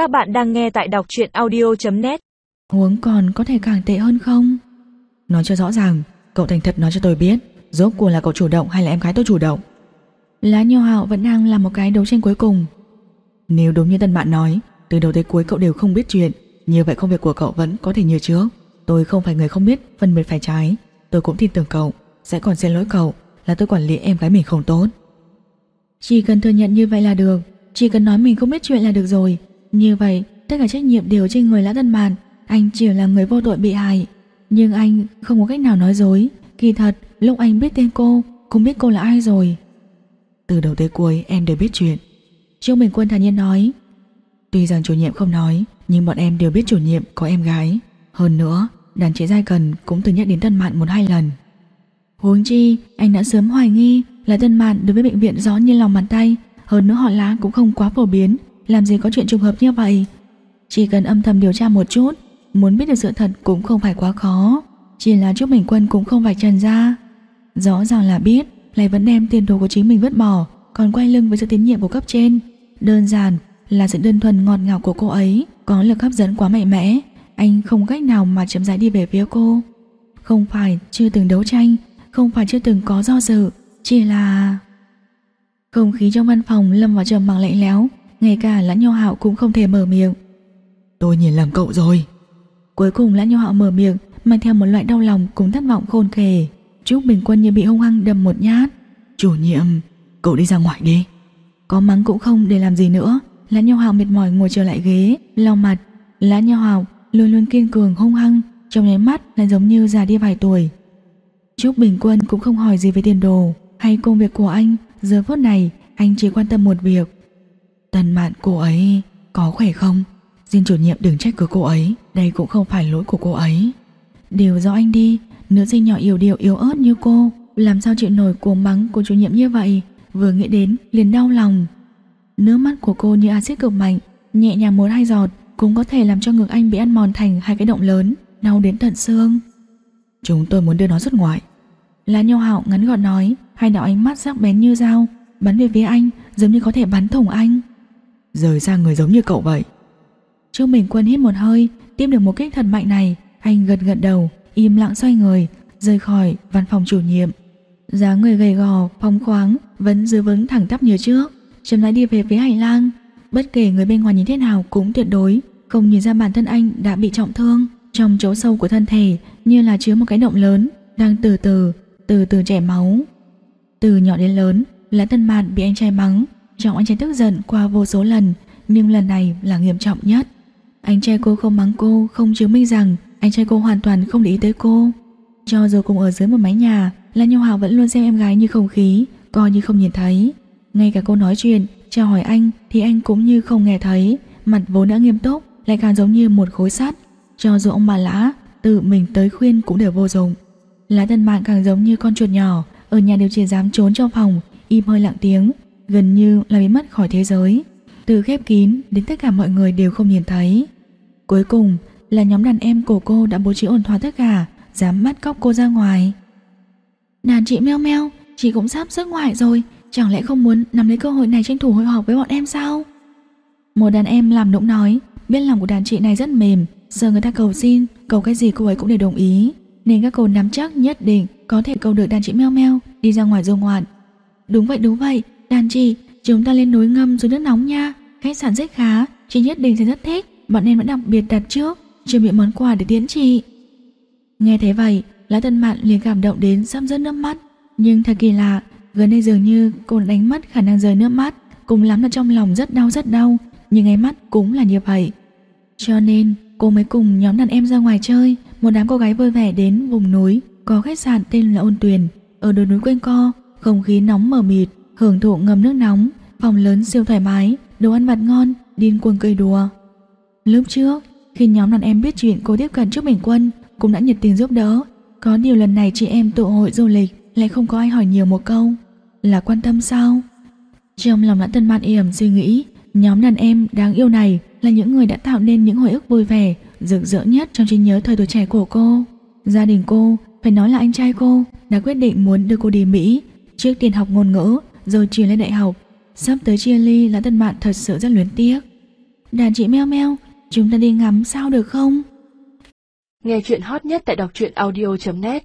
Các bạn đang nghe tại đọc truyện audio.net Huống còn có thể càng tệ hơn không? Nói cho rõ ràng, cậu thành thật nói cho tôi biết, rốt cuộc là cậu chủ động hay là em gái tôi chủ động? Lá Nho Hạo vẫn đang làm một cái đấu tranh cuối cùng. Nếu đúng như tân bạn nói, từ đầu tới cuối cậu đều không biết chuyện, như vậy công việc của cậu vẫn có thể như trước. Tôi không phải người không biết phân biệt phải trái, tôi cũng tin tưởng cậu, sẽ còn xin lỗi cậu là tôi quản lý em gái mình không tốt. Chỉ cần thừa nhận như vậy là được, chỉ cần nói mình không biết chuyện là được rồi. Như vậy, tất cả trách nhiệm đều trên người Lã Tân Mạn, anh chỉ là người vô tội bị hại. Nhưng anh không có cách nào nói dối, kỳ thật lúc anh biết tên cô, cũng biết cô là ai rồi. Từ đầu tới cuối em đều biết chuyện. Trương Bình Quân thản nhiên nói, tuy rằng chủ nhiệm không nói, nhưng bọn em đều biết chủ nhiệm có em gái. Hơn nữa, đàn chị Giai Cần cũng từng nhắc đến Tân Mạn một hai lần. Huống chi, anh đã sớm hoài nghi là Tân Mạn đối với bệnh viện rõ như lòng bàn tay, hơn nữa họ lá cũng không quá phổ biến, làm gì có chuyện trùng hợp như vậy. Chỉ cần âm thầm điều tra một chút, muốn biết được sự thật cũng không phải quá khó, chỉ là Trúc Bình Quân cũng không phải trần ra. Rõ ràng là biết, lại vẫn đem tiền đồ của chính mình vứt bỏ, còn quay lưng với sự tín nhiệm của cấp trên. Đơn giản là sự đơn thuần ngọt ngào của cô ấy có lực hấp dẫn quá mạnh mẽ, anh không cách nào mà chậm rãi đi về phía cô. Không phải chưa từng đấu tranh, không phải chưa từng có do dự, chỉ là... Không khí trong văn phòng lâm vào trầm mặc lạnh lẽo, ngay cả Lã Nho Hạo cũng không thể mở miệng. Tôi nhìn lầm cậu rồi. Cuối cùng Lã Nho Hạo mở miệng, mang theo một loại đau lòng cùng thất vọng khôn kể. Trúc Bình Quân như bị hung hăng đâm một nhát. Chủ nhiệm, cậu đi ra ngoài đi. Có mắng cũng không để làm gì nữa. Lã Nho Hạo mệt mỏi ngồi trở lại ghế, lau mặt. Lã Nho Hạo luôn luôn kiên cường hung hăng, trong nháy mắt lại giống như già đi vài tuổi. Trúc Bình Quân cũng không hỏi gì về tiền đồ hay công việc của anh, giờ phút này anh chỉ quan tâm một việc. Tần mạn cô ấy có khỏe không? Diên chủ nhiệm đừng trách cứ cô ấy, đây cũng không phải lỗi của cô ấy. Điều do anh đi, nữ sinh nhỏ yếu điệu yếu ớt như cô, làm sao chịu nổi cuồng mắng của chủ nhiệm như vậy, vừa nghĩ đến liền đau lòng. Nước mắt của cô như axit cực mạnh, nhẹ nhàng một hai giọt cũng có thể làm cho ngực anh bị ăn mòn thành hai cái động lớn, đau đến tận xương. Chúng tôi muốn đưa nó xuất ngoại. Lá Nho Hạo ngắn gọn nói, hai đạo ánh mắt sắc bén như dao, bắn về phía anh, giống như có thể bắn thủng anh. Rời ra người giống như cậu vậy. Trương Bình Quân hít một hơi, tiếp được một kích thật mạnh này, anh gật gật đầu, im lặng xoay người, rời khỏi văn phòng chủ nhiệm. dáng người gầy gò, phóng khoáng, vẫn giữ vững thẳng tắp như trước, chậm rãi đi về phía hành lang. Bất kể người bên ngoài nhìn thế nào cũng tuyệt đối không nhìn ra bản thân anh đã bị trọng thương. Trong chỗ sâu của thân thể như là chứa một cái động lớn, đang từ từ, từ từ chảy máu. Từ nhỏ đến lớn, Lã thân Mạn bị anh trai mắng, trọng anh trai tức giận qua vô số lần, nhưng lần này là nghiêm trọng nhất. Anh trai cô không mắng cô, không chứng minh rằng anh trai cô hoàn toàn không để ý tới cô. Cho dù cùng ở dưới một mái nhà, Lan nhau Hào vẫn luôn xem em gái như không khí, coi như không nhìn thấy. Ngay cả cô nói chuyện, chào hỏi anh thì anh cũng như không nghe thấy, mặt vốn đã nghiêm túc, lại càng giống như một khối sắt. Cho dù ông bà Lã tự mình tới khuyên cũng đều vô dụng. Lá thân mạng càng giống như con chuột nhỏ, ở nhà đều chỉ dám trốn trong phòng, im hơi lặng tiếng, gần như là biến mất khỏi thế giới. Từ khép kín đến tất cả mọi người đều không nhìn thấy. Cuối cùng là nhóm đàn em của cô đã bố trí ổn thỏa tất cả, dám bắt cóc cô ra ngoài. Đàn chị meo meo, chị cũng sắp xuất ngoại rồi, chẳng lẽ không muốn nắm lấy cơ hội này tranh thủ hội họp với bọn em sao? Một đàn em làm nũng nói, biết lòng của đàn chị này rất mềm, giờ người ta cầu xin, cầu cái gì cô ấy cũng đều đồng ý, nên các cô nắm chắc nhất định có thể cầu được đàn chị meo meo đi ra ngoài du ngoạn. Đúng vậy đúng vậy, đàn chị, chúng ta lên núi ngâm dưới nước nóng nha, khách sạn rất khá, chị nhất định sẽ rất thích, bọn em đã đặc biệt đặt trước, chuẩn bị món quà để tiễn chị. Nghe thấy vậy, Lã Tân Mạn liền cảm động đến sắp rớt nước mắt, nhưng thật kỳ lạ, gần đây dường như cô đánh mất khả năng rơi nước mắt, cùng lắm là trong lòng rất đau rất đau, nhưng ngay mắt cũng là như vậy. Cho nên, cô mới cùng nhóm đàn em ra ngoài chơi, một đám cô gái vui vẻ đến vùng núi, có khách sạn tên là Ôn Tuyền, ở đồi núi quanh co, không khí nóng mờ mịt, hưởng thụ ngâm nước nóng, phòng lớn siêu thoải mái, đồ ăn vặt ngon, điên cuồng cười đùa. Lúc trước, khi nhóm đàn em biết chuyện cô tiếp cận trước Bình Quân, cũng đã nhiệt tình giúp đỡ. Có điều lần này chị em tụ hội du lịch lại không có ai hỏi nhiều một câu. Là quan tâm sao? Trong lòng lãn tân mạn yểm suy nghĩ, nhóm đàn em đáng yêu này là những người đã tạo nên những hồi ức vui vẻ, rực rỡ nhất trong trí nhớ thời tuổi trẻ của cô. Gia đình cô, phải nói là anh trai cô, đã quyết định muốn đưa cô đi Mỹ, trước tiên học ngôn ngữ, rồi chuyển lên đại học. Sắp tới chia ly là thân bạn thật sự rất luyến tiếc. Đàn chị meo meo, Chúng ta đi ngắm sao được không Nghe chuyện hot nhất tại đọc truyện audio.net